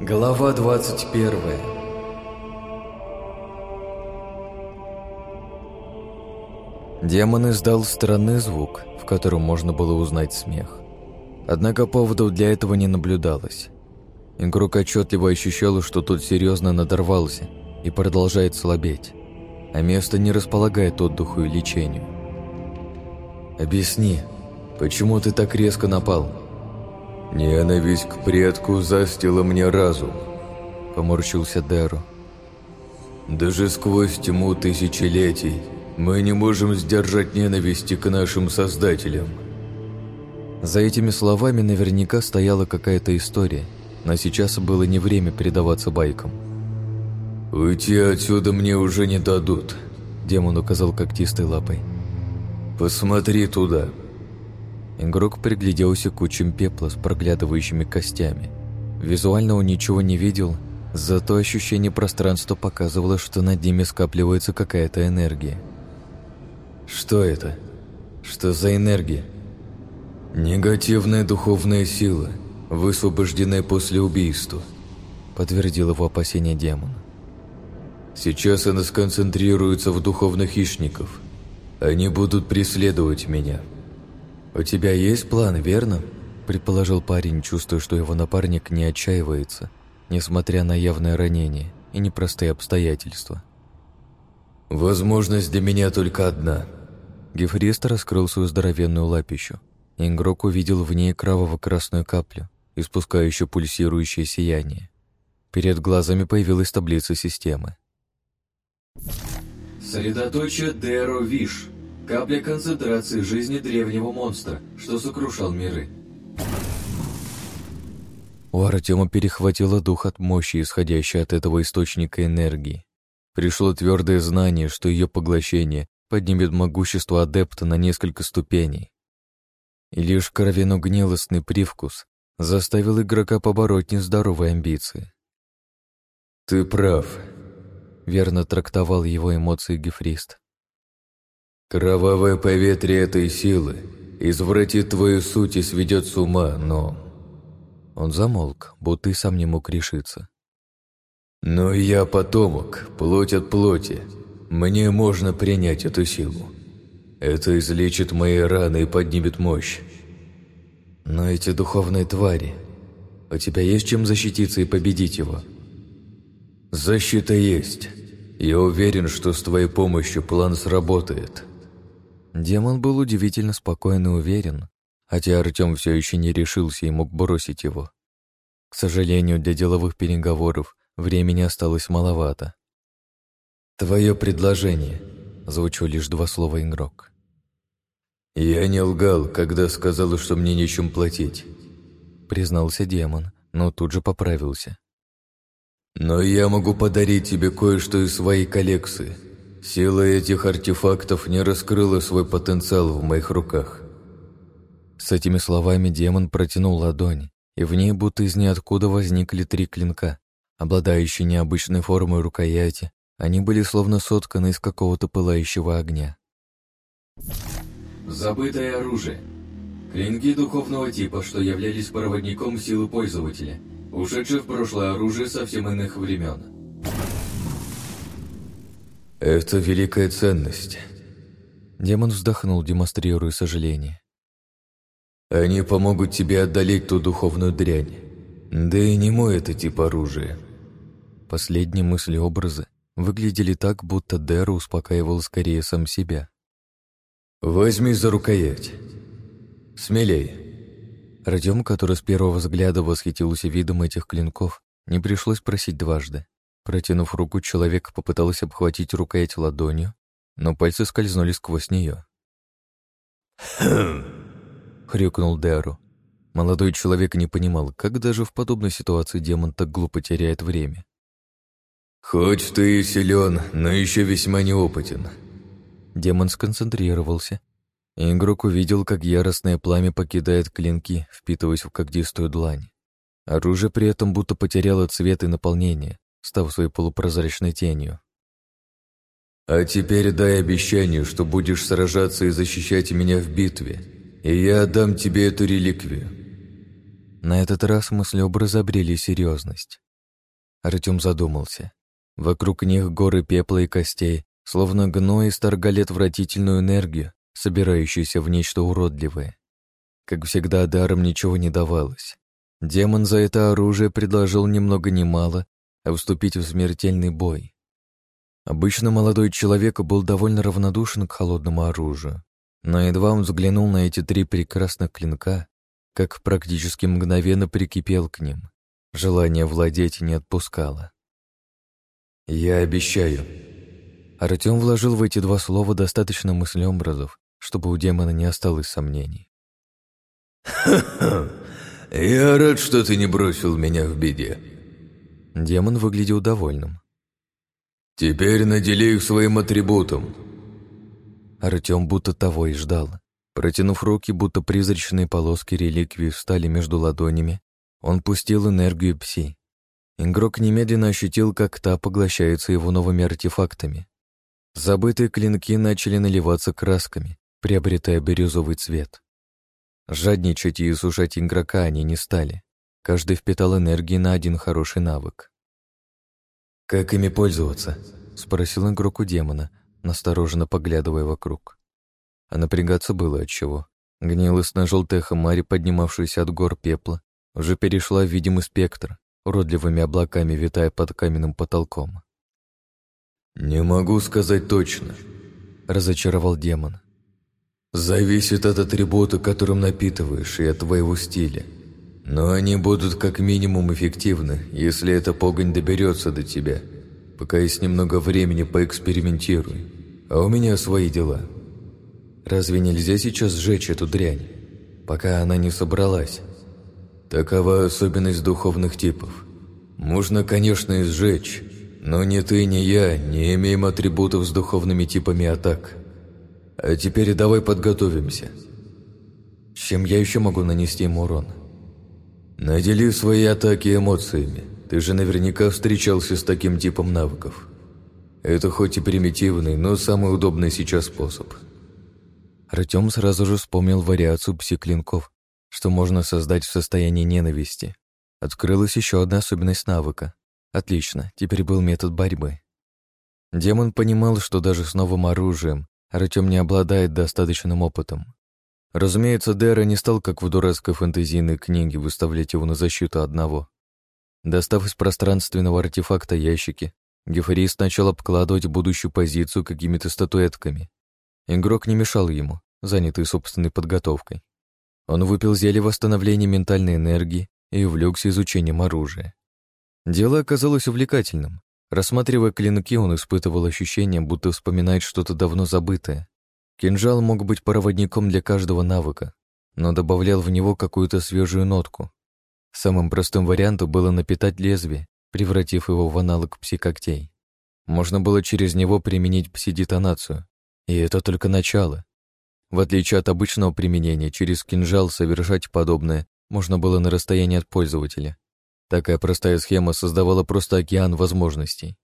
Глава 21 Демон издал странный звук, в котором можно было узнать смех. Однако поводов для этого не наблюдалось. Игрок отчетливо ощущал, что тот серьезно надорвался и продолжает слабеть, а место не располагает отдыху и лечению. «Объясни, почему ты так резко напал?» «Ненависть к предку застила мне разум», — поморщился Деру. «Даже сквозь тьму тысячелетий мы не можем сдержать ненависти к нашим создателям». За этими словами наверняка стояла какая-то история, но сейчас было не время передаваться байкам. «Уйти отсюда мне уже не дадут», — демон указал когтистой лапой. «Посмотри туда», Игрок пригляделся к кучам пепла с проглядывающими костями. Визуально он ничего не видел, зато ощущение пространства показывало, что над ними скапливается какая-то энергия. Что это? Что за энергия? Негативная духовная сила, высвобожденная после убийства, подтвердил его опасение демон. Сейчас она сконцентрируется в духовных хищников. Они будут преследовать меня. «У тебя есть план, верно?» – предположил парень, чувствуя, что его напарник не отчаивается, несмотря на явное ранение и непростые обстоятельства. «Возможность для меня только одна». Гефрист раскрыл свою здоровенную лапищу. Игрок увидел в ней кроваво-красную каплю, испускающую пульсирующее сияние. Перед глазами появилась таблица системы. Средоточие Деро Виш. Капля концентрации жизни древнего монстра, что сокрушал миры. У Артема перехватило дух от мощи, исходящей от этого источника энергии. Пришло твердое знание, что ее поглощение поднимет могущество адепта на несколько ступеней. И лишь кровяно-гнилостный привкус заставил игрока побороть нездоровые амбиции. «Ты прав», — верно трактовал его эмоции Гефрист. Кровавое поветрие этой силы извратит твою суть и сведет с ума, но...» Он замолк, будто и сам не мог решиться. «Но я потомок, плоть от плоти. Мне можно принять эту силу. Это излечит мои раны и поднимет мощь. Но эти духовные твари... У тебя есть чем защититься и победить его?» «Защита есть. Я уверен, что с твоей помощью план сработает». Демон был удивительно спокоен и уверен, хотя Артем все еще не решился и мог бросить его. К сожалению, для деловых переговоров времени осталось маловато. «Твое предложение», — звучал лишь два слова игрок. «Я не лгал, когда сказал, что мне нечем платить», — признался демон, но тут же поправился. «Но я могу подарить тебе кое-что из своей коллекции». Сила этих артефактов не раскрыла свой потенциал в моих руках. С этими словами демон протянул ладонь, и в ней будто из ниоткуда возникли три клинка, обладающие необычной формой рукояти. Они были словно сотканы из какого-то пылающего огня. Забытое оружие. Клинки духовного типа, что являлись проводником силы пользователя, ушедшее в прошлое оружие совсем иных времен. Это великая ценность. Демон вздохнул, демонстрируя сожаление. Они помогут тебе отдалить ту духовную дрянь. Да и не мой это тип оружия. Последние мысли-образы выглядели так, будто Дэру успокаивал скорее сам себя. «Возьми за рукоять. Смелей». Артем, который с первого взгляда восхитился видом этих клинков, не пришлось просить дважды. Протянув руку, человек попытался обхватить рукоять ладонью, но пальцы скользнули сквозь нее. «Хм!» — хрюкнул Дэру. Молодой человек не понимал, как даже в подобной ситуации демон так глупо теряет время. «Хоть ты и силен, но еще весьма неопытен». Демон сконцентрировался, и игрок увидел, как яростное пламя покидает клинки, впитываясь в когтистую длань. Оружие при этом будто потеряло цвет и наполнение, став своей полупрозрачной тенью. «А теперь дай обещание, что будешь сражаться и защищать меня в битве, и я отдам тебе эту реликвию». На этот раз мысли образа обрели серьезность. Артем задумался. Вокруг них горы пепла и костей, словно гной исторгали отвратительную энергию, собирающуюся в нечто уродливое. Как всегда, даром ничего не давалось. Демон за это оружие предложил ни много ни мало, а вступить в смертельный бой. Обычно молодой человек был довольно равнодушен к холодному оружию, но едва он взглянул на эти три прекрасных клинка, как практически мгновенно прикипел к ним. Желание владеть не отпускало. «Я обещаю». Артем вложил в эти два слова достаточно мыслеобразов, чтобы у демона не осталось сомнений. «Ха-ха! Я рад, что ты не бросил меня в беде». Демон выглядел довольным. «Теперь надели их своим атрибутом». Артем будто того и ждал. Протянув руки, будто призрачные полоски реликвии встали между ладонями, он пустил энергию пси. Игрок немедленно ощутил, как та поглощается его новыми артефактами. Забытые клинки начали наливаться красками, приобретая бирюзовый цвет. Жадничать и сушать игрока они не стали. Каждый впитал энергии на один хороший навык. «Как ими пользоваться?» — спросил игрок у демона, настороженно поглядывая вокруг. А напрягаться было от чего. Гнилостно-желтая хмарь, поднимавшаяся от гор пепла, уже перешла в видимый спектр, уродливыми облаками витая под каменным потолком. «Не могу сказать точно», — разочаровал демон. «Зависит от атрибута, которым напитываешь, и от твоего стиля. Но они будут как минимум эффективны, если эта погонь доберется до тебя. Пока есть немного времени, поэкспериментируй. А у меня свои дела». Разве нельзя сейчас сжечь эту дрянь, пока она не собралась? Такова особенность духовных типов. Можно, конечно, и сжечь, но ни ты, ни я не имеем атрибутов с духовными типами атак. А теперь давай подготовимся. Чем я еще могу нанести ему урон? Надели свои атаки эмоциями. Ты же наверняка встречался с таким типом навыков. Это хоть и примитивный, но самый удобный сейчас способ – Артем сразу же вспомнил вариацию пси-клинков, что можно создать в состоянии ненависти. Открылась еще одна особенность навыка. Отлично, теперь был метод борьбы. Демон понимал, что даже с новым оружием Артем не обладает достаточным опытом. Разумеется, Дэра не стал, как в дурацкой фэнтезийной книге, выставлять его на защиту одного. Достав из пространственного артефакта ящики, Гефарист начал обкладывать будущую позицию какими-то статуэтками. Игрок не мешал ему, занятый собственной подготовкой. Он выпил зелье восстановления ментальной энергии и увлекся изучением оружия. Дело оказалось увлекательным. Рассматривая клинки, он испытывал ощущение, будто вспоминает что-то давно забытое. Кинжал мог быть проводником для каждого навыка, но добавлял в него какую-то свежую нотку. Самым простым вариантом было напитать лезвие, превратив его в аналог пси-когтей. Можно было через него применить пси-детонацию, и это только начало. В отличие от обычного применения, через кинжал совершать подобное можно было на расстоянии от пользователя. Такая простая схема создавала просто океан возможностей.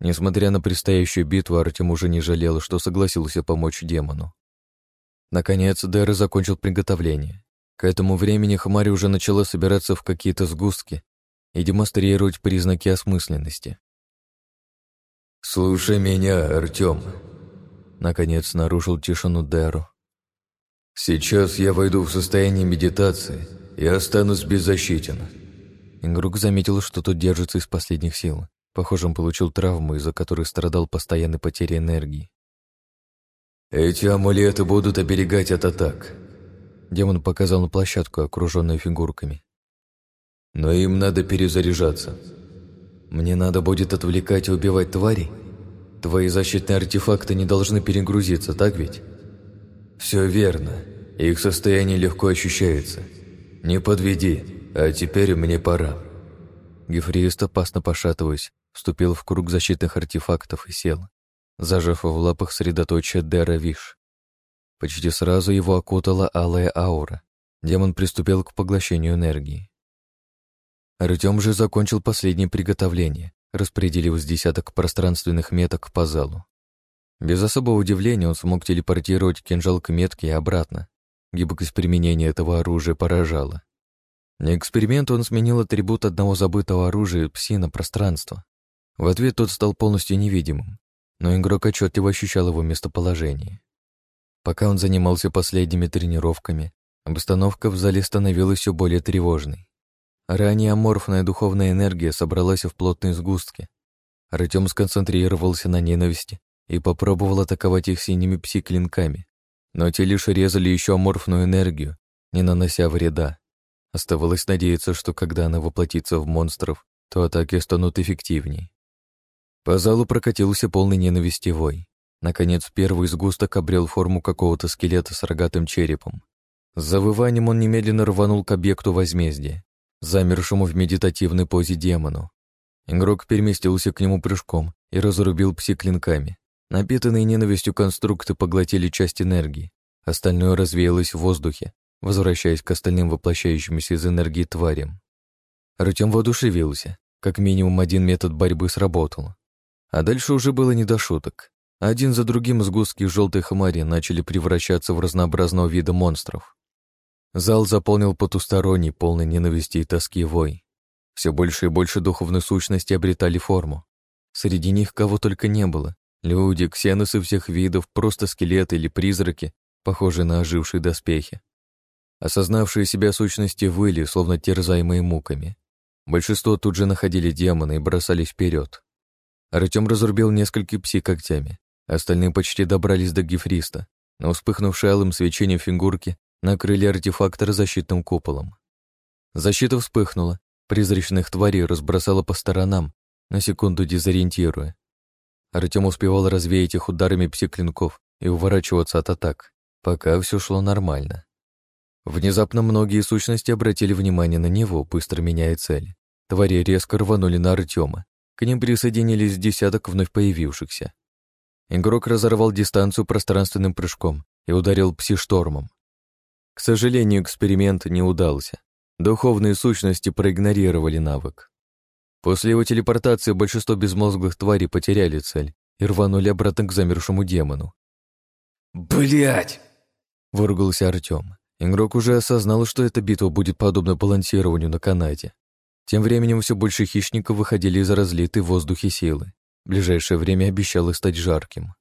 Несмотря на предстоящую битву, Артем уже не жалел, что согласился помочь демону. Наконец, Дэра закончил приготовление. К этому времени Хмарь уже начала собираться в какие-то сгустки и демонстрировать признаки осмысленности. «Слушай меня, Артем», Наконец нарушил тишину Дэру. «Сейчас я войду в состояние медитации и останусь беззащитен». Игрок заметил, что тот держится из последних сил. Похоже, он получил травму, из-за которой страдал постоянной потерей энергии. «Эти амулеты будут оберегать от атак». Демон показал на площадку, окруженную фигурками. «Но им надо перезаряжаться. Мне надо будет отвлекать и убивать тварей?» Твои защитные артефакты не должны перегрузиться, так ведь? Все верно. Их состояние легко ощущается. Не подведи, а теперь мне пора. Гефрист, опасно пошатываясь, вступил в круг защитных артефактов и сел, зажав в лапах средоточие Дера Виш. Почти сразу его окутала алая аура. Демон приступил к поглощению энергии. Артем же закончил последнее приготовление, распределив с десяток пространственных меток по залу. Без особого удивления он смог телепортировать кинжал к метке и обратно. Гибкость применения этого оружия поражала. На эксперимент он сменил атрибут одного забытого оружия пси на пространство. В ответ тот стал полностью невидимым, но игрок отчетливо ощущал его местоположение. Пока он занимался последними тренировками, обстановка в зале становилась все более тревожной. Ранее аморфная духовная энергия собралась в плотные сгустки. Артем сконцентрировался на ненависти и попробовал атаковать их синими пси-клинками, но те лишь резали еще аморфную энергию, не нанося вреда. Оставалось надеяться, что когда она воплотится в монстров, то атаки станут эффективней. По залу прокатился полный ненависти вой. Наконец, первый сгусток обрел форму какого-то скелета с рогатым черепом. С завыванием он немедленно рванул к объекту возмездия, замершему в медитативной позе демону. Игрок переместился к нему прыжком и разрубил пси-клинками. Напитанные ненавистью конструкты поглотили часть энергии, остальное развеялось в воздухе, возвращаясь к остальным воплощающимся из энергии тварям. Артем воодушевился. Как минимум один метод борьбы сработал. А дальше уже было не до шуток. Один за другим сгустки желтой хмари начали превращаться в разнообразного вида монстров. Зал заполнил потусторонний, полный ненависти и тоски вой. Все больше и больше духовной сущности обретали форму. Среди них кого только не было. Люди, ксеносы всех видов, просто скелеты или призраки, похожие на ожившие доспехи. Осознавшие себя сущности выли, словно терзаемые муками. Большинство тут же находили демона и бросались вперед. Артем разрубил несколько пси когтями. Остальные почти добрались до гифриста, но вспыхнувшие алым свечением фигурки накрыли артефактор защитным куполом. Защита вспыхнула, призрачных тварей разбросала по сторонам, на секунду дезориентируя. Артем успевал развеять их ударами пси-клинков и уворачиваться от атак, пока все шло нормально. Внезапно многие сущности обратили внимание на него, быстро меняя цель. Твари резко рванули на Артема. К ним присоединились десяток вновь появившихся. Игрок разорвал дистанцию пространственным прыжком и ударил пси-штормом. К сожалению, эксперимент не удался. Духовные сущности проигнорировали навык. После его телепортации большинство безмозглых тварей потеряли цель и рванули обратно к замершему демону. Блять! выругался Артем. Игрок уже осознал, что эта битва будет подобна балансированию на канате. Тем временем все больше хищников выходили из разлитой в воздухе силы. Ближайшее время обещало стать жарким.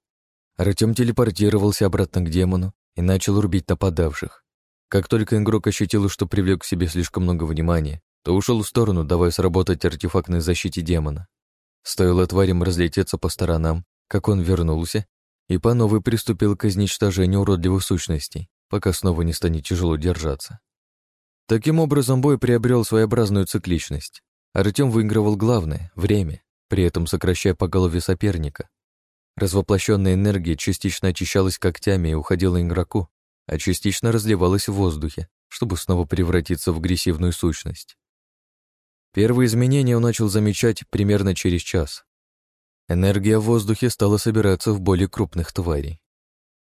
Артем телепортировался обратно к демону и начал рубить нападавших. Как только игрок ощутил, что привлек к себе слишком много внимания, то ушел в сторону, давая сработать артефактной защите демона. Стоило тварям разлететься по сторонам, как он вернулся и по новой приступил к изничтожению уродливых сущностей пока снова не станет тяжело держаться. Таким образом, бой приобрел своеобразную цикличность. Артем выигрывал главное — время, при этом сокращая по голове соперника. Развоплощенная энергия частично очищалась когтями и уходила игроку, а частично разливалась в воздухе, чтобы снова превратиться в агрессивную сущность. Первые изменения он начал замечать примерно через час. Энергия в воздухе стала собираться в более крупных тварей.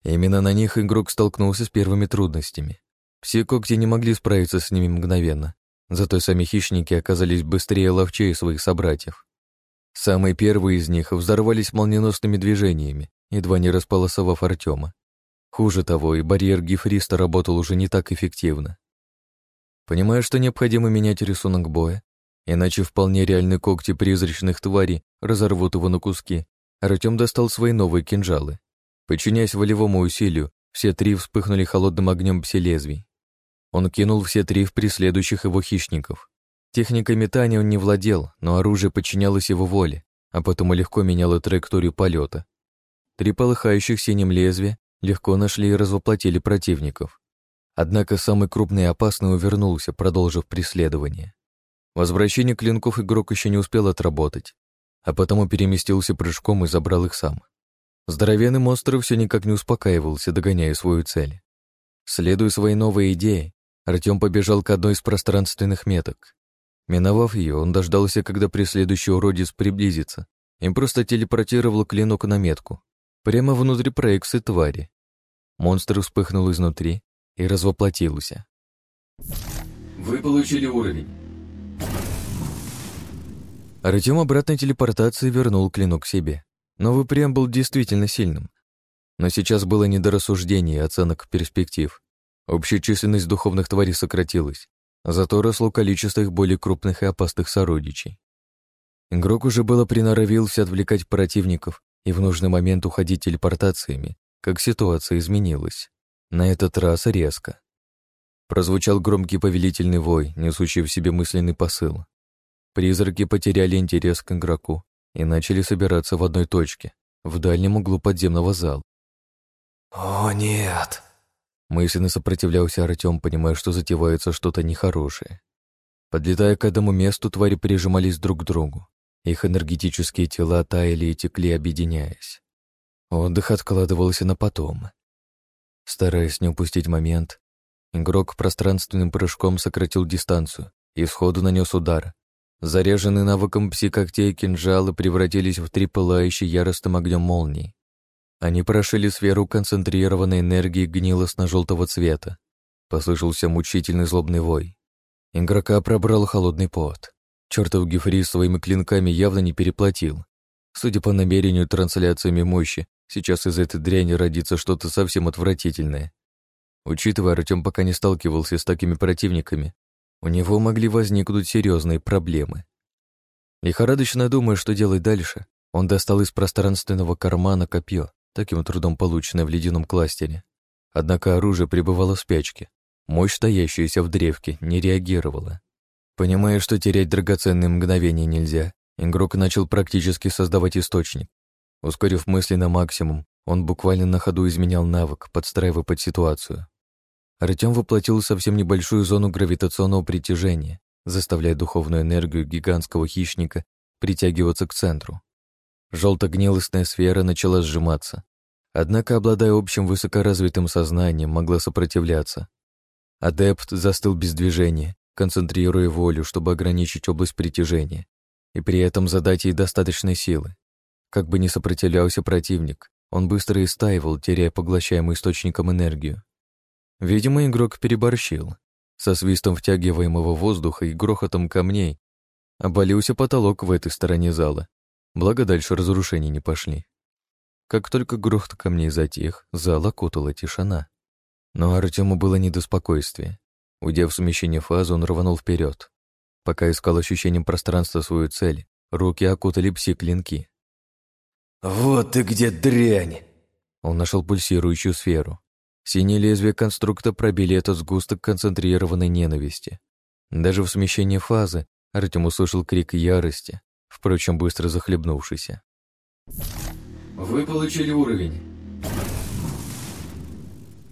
Именно на них игрок столкнулся с первыми трудностями. Все когти не могли справиться с ними мгновенно, зато сами хищники оказались быстрее и ловчее своих собратьев. Самые первые из них взорвались молниеносными движениями, едва не располосовав Артема. Хуже того, и барьер Гифриста работал уже не так эффективно. Понимая, что необходимо менять рисунок боя, иначе вполне реальные когти призрачных тварей разорвут его на куски, Артем достал свои новые кинжалы. Подчиняясь волевому усилию, все три вспыхнули холодным огнем пси-лезвий. Он кинул все три в преследующих его хищников. Техникой метания он не владел, но оружие подчинялось его воле, а потому легко меняло траекторию полета. Три полыхающих синим лезвия легко нашли и развоплотили противников. Однако самый крупный и опасный увернулся, продолжив преследование. Возвращение клинков игрок еще не успел отработать, а потому переместился прыжком и забрал их сам. Здоровенный монстр все никак не успокаивался, догоняя свою цель. Следуя своей новой идее, Артем побежал к одной из пространственных меток. Миновав ее, он дождался, когда преследующий уродец приблизится, и просто телепортировал клинок на метку, прямо внутри проекции твари. Монстр вспыхнул изнутри и развоплотился. Вы получили уровень. Артем обратной телепортации вернул клинок себе. Новый прием был действительно сильным. Но сейчас было не до рассуждений и оценок перспектив. Общая численность духовных тварей сократилась. Зато росло количество их более крупных и опасных сородичей. Игрок уже было приноровился отвлекать противников и в нужный момент уходить телепортациями, как ситуация изменилась. На этот раз резко. Прозвучал громкий повелительный вой, несущий в себе мысленный посыл. Призраки потеряли интерес к игроку и начали собираться в одной точке, в дальнем углу подземного зала. «О, нет!» Мысленно сопротивлялся Артем, понимая, что затевается что-то нехорошее. Подлетая к этому месту, твари прижимались друг к другу. Их энергетические тела таяли и текли, объединяясь. Отдых откладывался на потом. Стараясь не упустить момент, игрок пространственным прыжком сократил дистанцию и сходу нанес удар. Заряженные навыком пси-когтей кинжалы превратились в три пылающие яростным огнем молнии. Они прошили сферу концентрированной энергии гнилостно-желтого цвета. Послышался мучительный злобный вой. Игрока пробрал холодный пот. Чертов Гефрис своими клинками явно не переплатил. Судя по намерению трансляциями мощи, сейчас из этой дряни родится что-то совсем отвратительное. Учитывая, Артем пока не сталкивался с такими противниками, у него могли возникнуть серьезные проблемы. Лихорадочно думая, что делать дальше, он достал из пространственного кармана копье таким трудом полученное в ледяном кластере. Однако оружие пребывало в спячке. Мощь, стоящаяся в древке, не реагировала. Понимая, что терять драгоценные мгновения нельзя, игрок начал практически создавать источник. Ускорив мысли на максимум, он буквально на ходу изменял навык, подстраивая под ситуацию. Артем воплотил совсем небольшую зону гравитационного притяжения, заставляя духовную энергию гигантского хищника притягиваться к центру. Желто-гнилостная сфера начала сжиматься. Однако, обладая общим высокоразвитым сознанием, могла сопротивляться. Адепт застыл без движения, концентрируя волю, чтобы ограничить область притяжения, и при этом задать ей достаточной силы. Как бы ни сопротивлялся противник, он быстро истаивал, теряя поглощаемый источником энергию. Видимо, игрок переборщил. Со свистом втягиваемого воздуха и грохотом камней обвалился потолок в этой стороне зала, Благо дальше разрушения не пошли. Как только грохот камней затих, зал окутала тишина. Но Артему было не до спокойствия. Уйдя в смещение фазы, он рванул вперед. Пока искал ощущением пространства свою цель, руки окутали пси-клинки. «Вот ты где, дрянь!» Он нашел пульсирующую сферу. Синие лезвия конструкта пробили этот сгусток концентрированной ненависти. Даже в смещении фазы Артем услышал крик ярости, впрочем, быстро захлебнувшийся. «Вы получили уровень».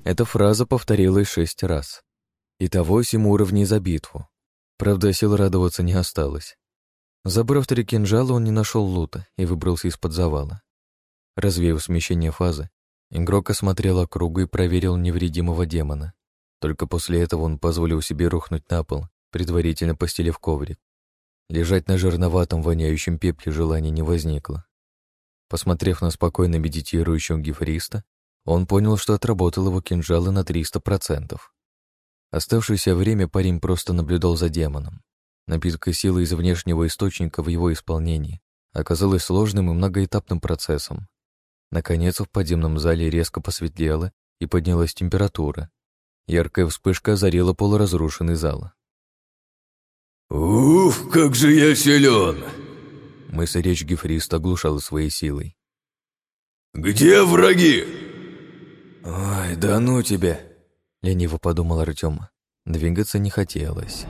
Эта фраза повторилась шесть раз. Итого семь уровней за битву. Правда, сил радоваться не осталось. Забрав три кинжала, он не нашел лута и выбрался из-под завала. Развеяв смещение фазы, игрок осмотрел округу и проверил невредимого демона. Только после этого он позволил себе рухнуть на пол, предварительно постелив коврик. Лежать на жирноватом, воняющем пепле желания не возникло. Посмотрев на спокойно медитирующего гифриста, он понял, что отработал его кинжалы на 300%. Оставшееся время парень просто наблюдал за демоном. Напитка силы из внешнего источника в его исполнении оказалась сложным и многоэтапным процессом. Наконец, в подземном зале резко посветлело и поднялась температура. Яркая вспышка озарила полуразрушенный зал. «Уф, как же я силен!» Мысль речь Гефриста оглушала своей силой. «Где враги?» «Ой, да ну тебя!» — лениво подумал Артем. Двигаться не хотелось.